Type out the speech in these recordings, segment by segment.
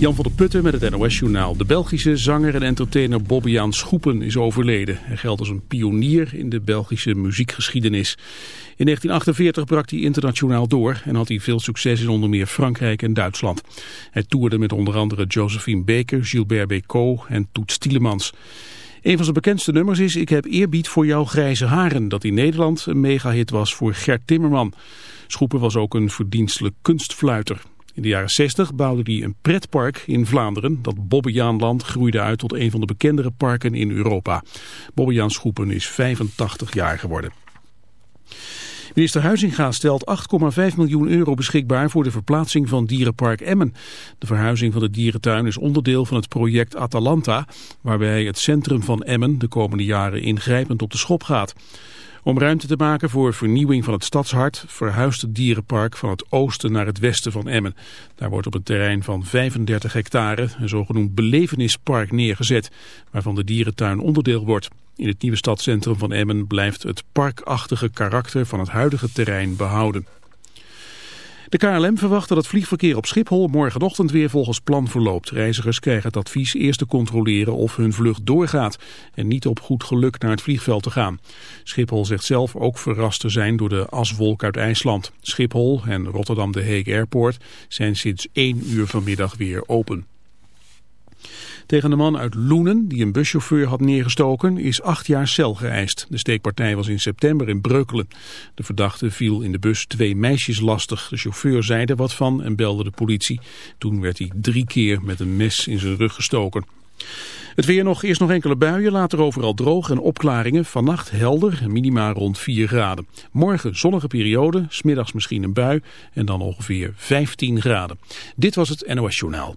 Jan van der Putten met het NOS-journaal. De Belgische zanger en entertainer Bobbejaan Schoepen is overleden. Hij geldt als een pionier in de Belgische muziekgeschiedenis. In 1948 brak hij internationaal door en had hij veel succes in onder meer Frankrijk en Duitsland. Hij toerde met onder andere Josephine Baker, Gilbert Bécaud en Toets Tielemans. Een van zijn bekendste nummers is Ik heb eerbied voor jouw grijze haren, dat in Nederland een megahit was voor Gert Timmerman. Schoepen was ook een verdienstelijk kunstfluiter. In de jaren 60 bouwde hij een pretpark in Vlaanderen. Dat Bobbejaanland groeide uit tot een van de bekendere parken in Europa. Bobbejaan Schoepen is 85 jaar geworden. Minister Huizinga stelt 8,5 miljoen euro beschikbaar voor de verplaatsing van dierenpark Emmen. De verhuizing van de dierentuin is onderdeel van het project Atalanta, waarbij het centrum van Emmen de komende jaren ingrijpend op de schop gaat. Om ruimte te maken voor vernieuwing van het stadshart verhuist het dierenpark van het oosten naar het westen van Emmen. Daar wordt op een terrein van 35 hectare een zogenoemd belevenispark neergezet, waarvan de dierentuin onderdeel wordt. In het nieuwe stadscentrum van Emmen blijft het parkachtige karakter van het huidige terrein behouden. De KLM verwacht dat het vliegverkeer op Schiphol morgenochtend weer volgens plan verloopt. Reizigers krijgen het advies eerst te controleren of hun vlucht doorgaat en niet op goed geluk naar het vliegveld te gaan. Schiphol zegt zelf ook verrast te zijn door de aswolk uit IJsland. Schiphol en Rotterdam de Hague Airport zijn sinds 1 uur vanmiddag weer open. Tegen de man uit Loenen, die een buschauffeur had neergestoken, is acht jaar cel geëist. De steekpartij was in september in Breukelen. De verdachte viel in de bus twee meisjes lastig. De chauffeur zei er wat van en belde de politie. Toen werd hij drie keer met een mes in zijn rug gestoken. Het weer nog, eerst nog enkele buien, later overal droog en opklaringen. Vannacht helder, minima rond 4 graden. Morgen zonnige periode, smiddags misschien een bui en dan ongeveer 15 graden. Dit was het NOS Journaal.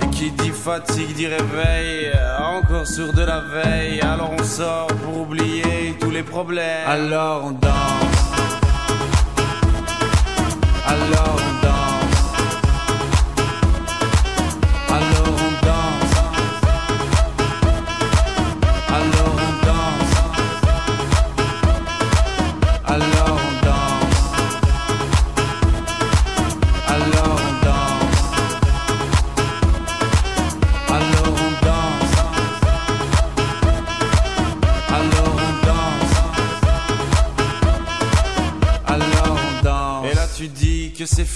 Dit fatigue dit réveil Encore sourd de la veille. Alors on sort pour oublier tous les problèmes. Alors on danse. Alors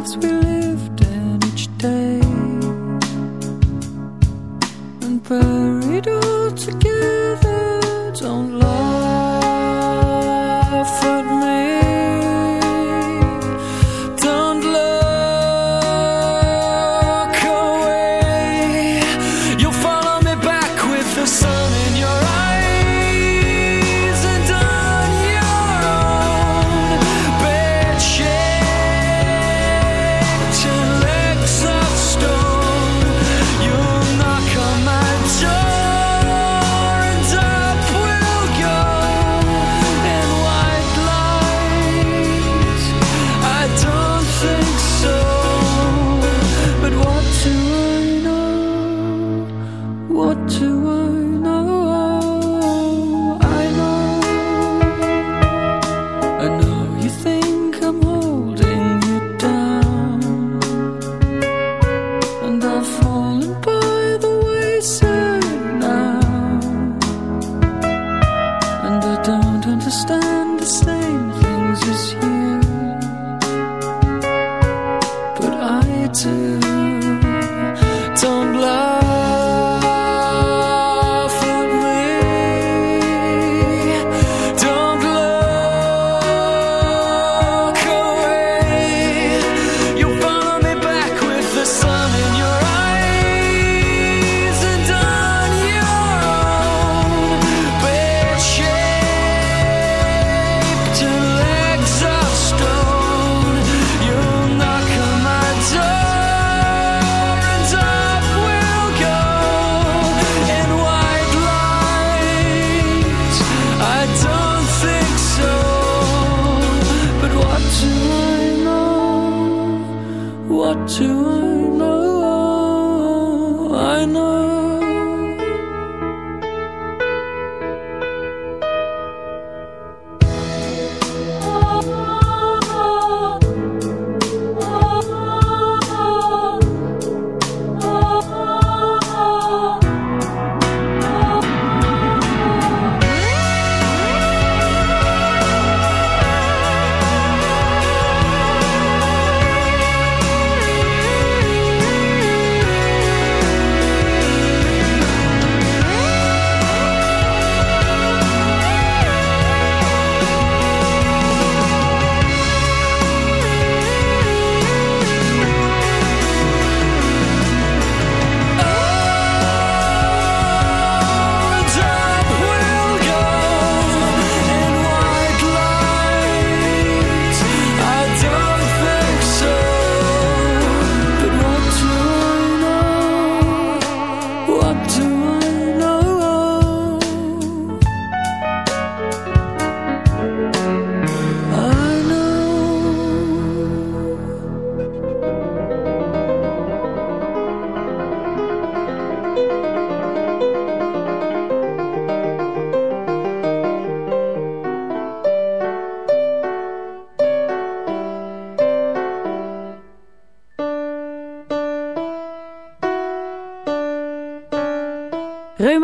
Lives we lived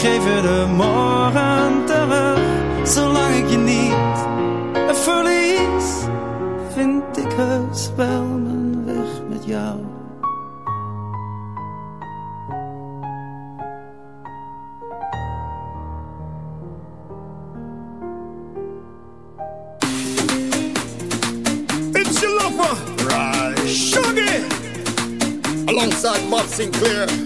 Geef je de morgen terug. Zolang ik je niet verlies, vind ik heus wel mijn weg met jou. It's your lover. Right. Shuggy. Alongside Bob Sinclair.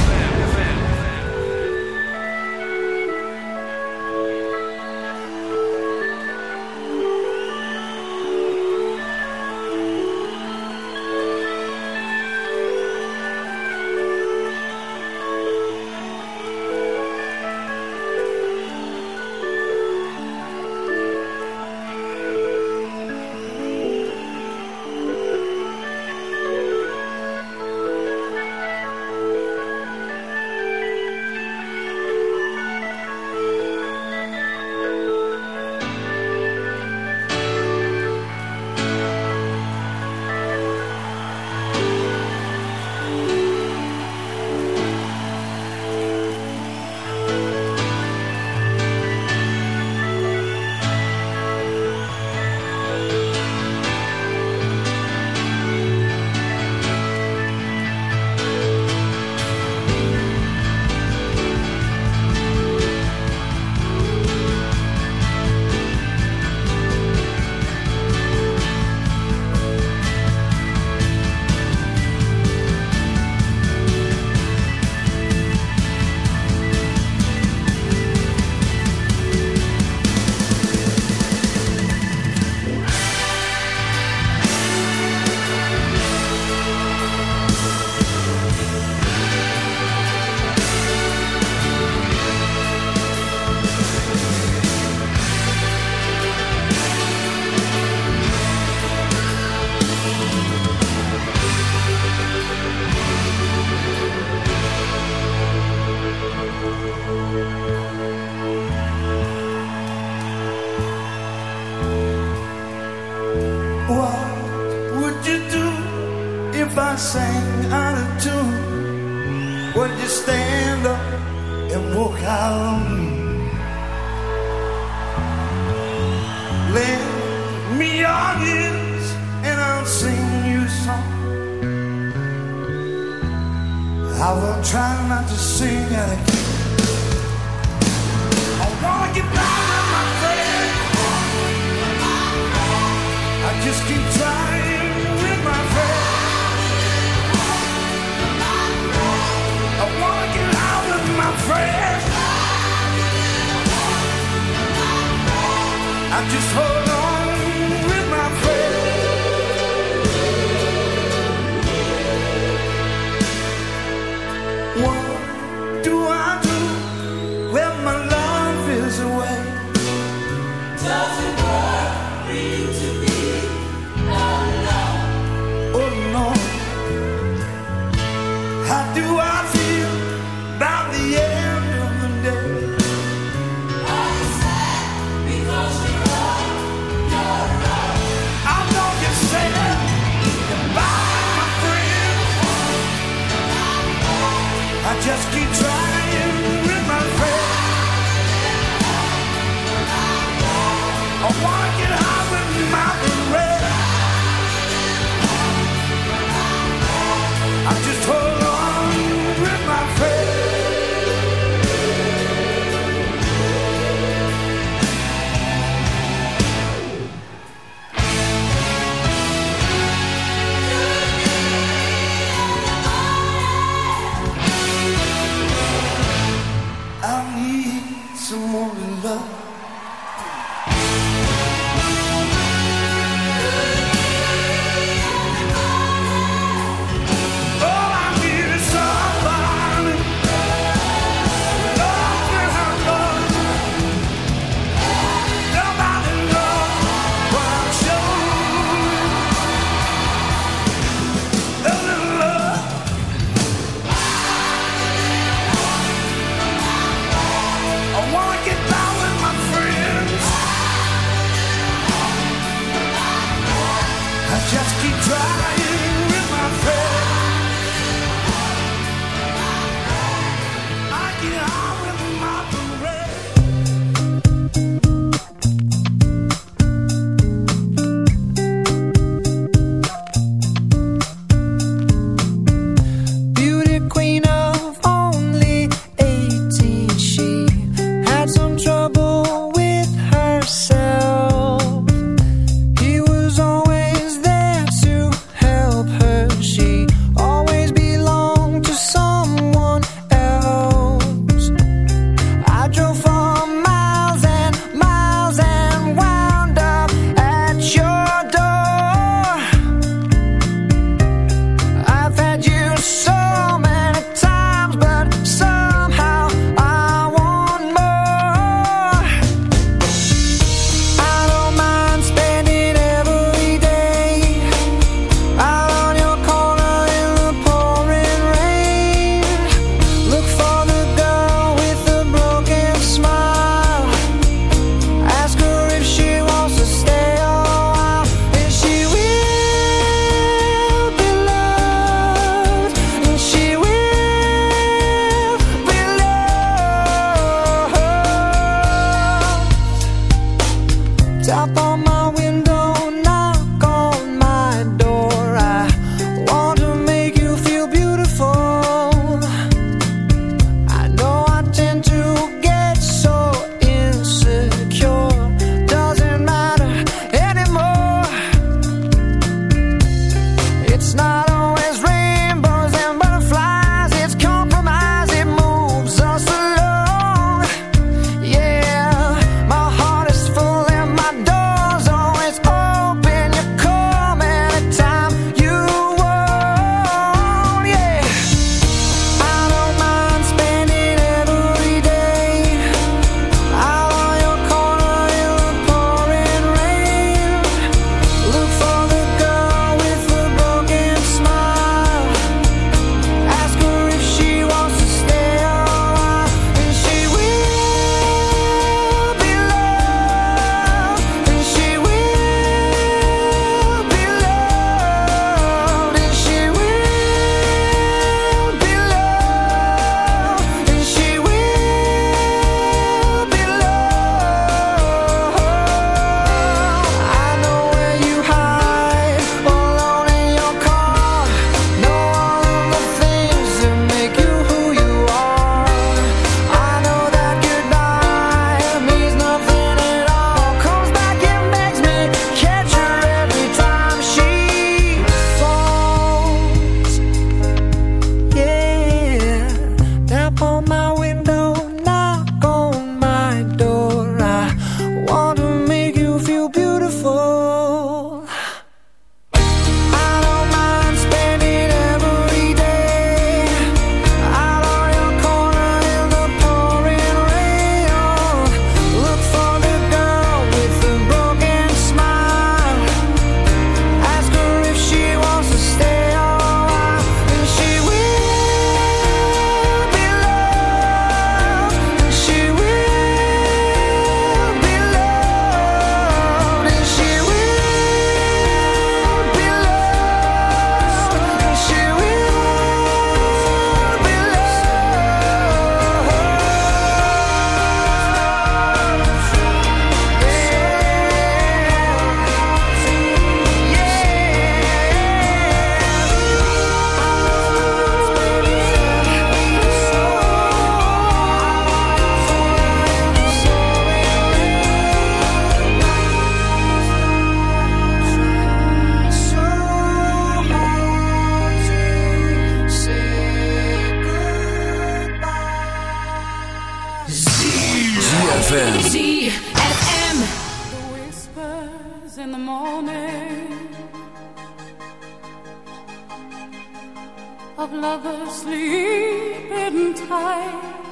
mother sleeping tight,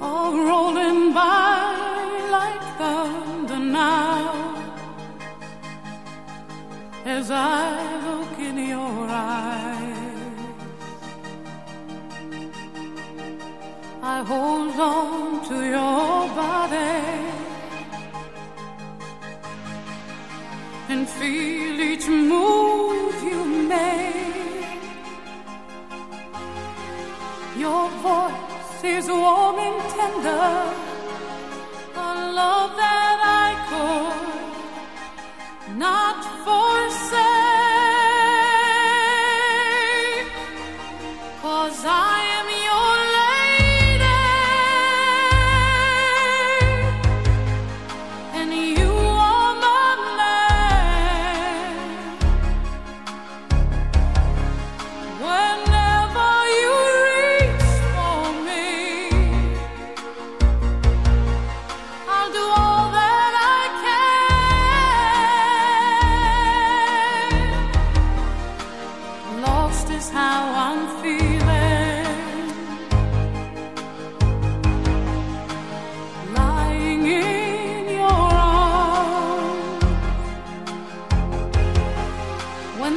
all rolling by like thunder now. As I look in your eyes, I hold on to your body. and feel each move you make name. Your voice is warm and tender, a love that I could not forsake. Cause I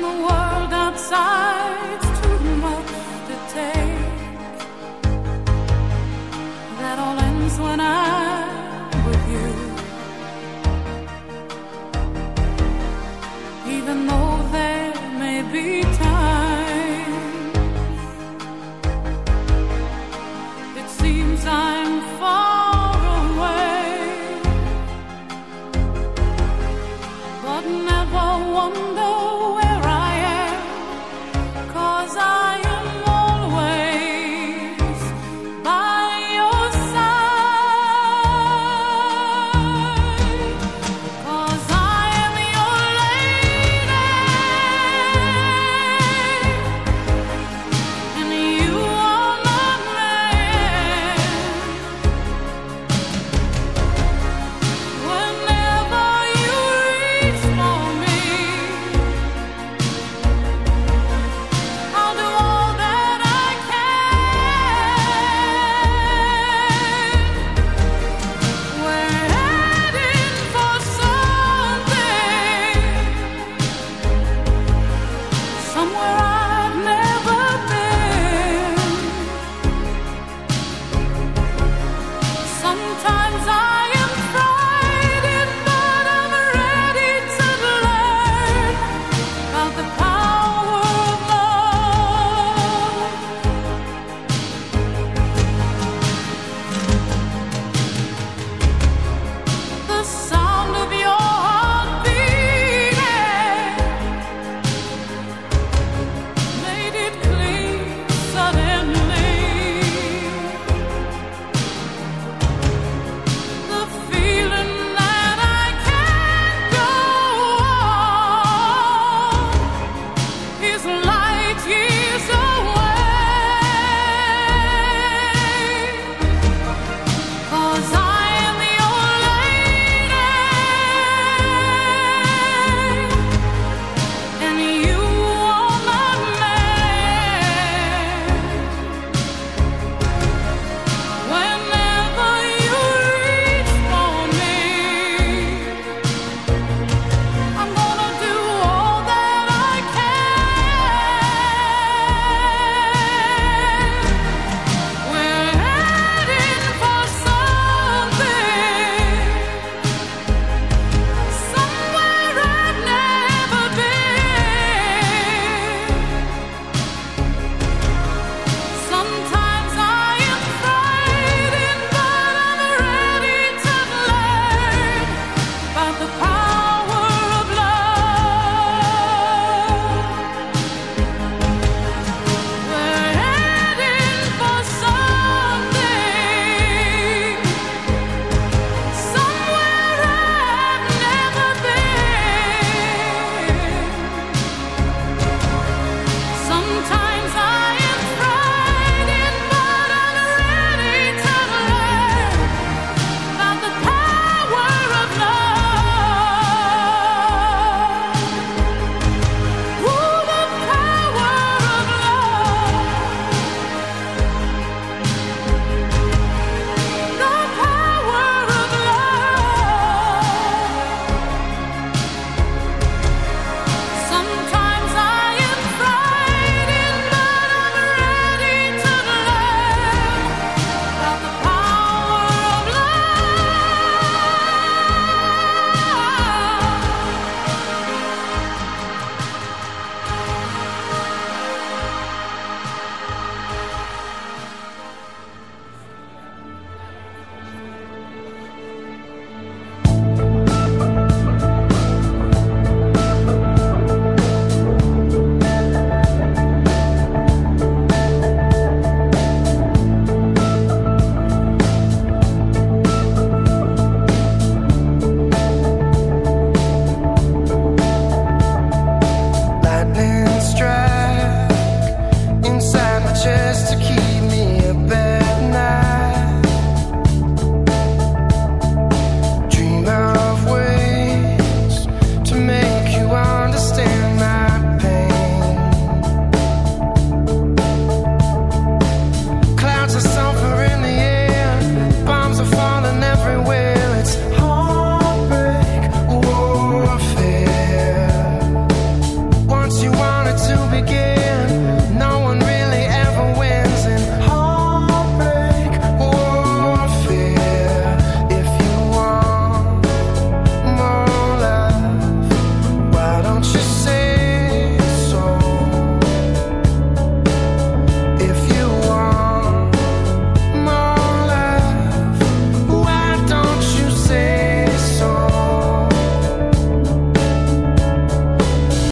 the world outside.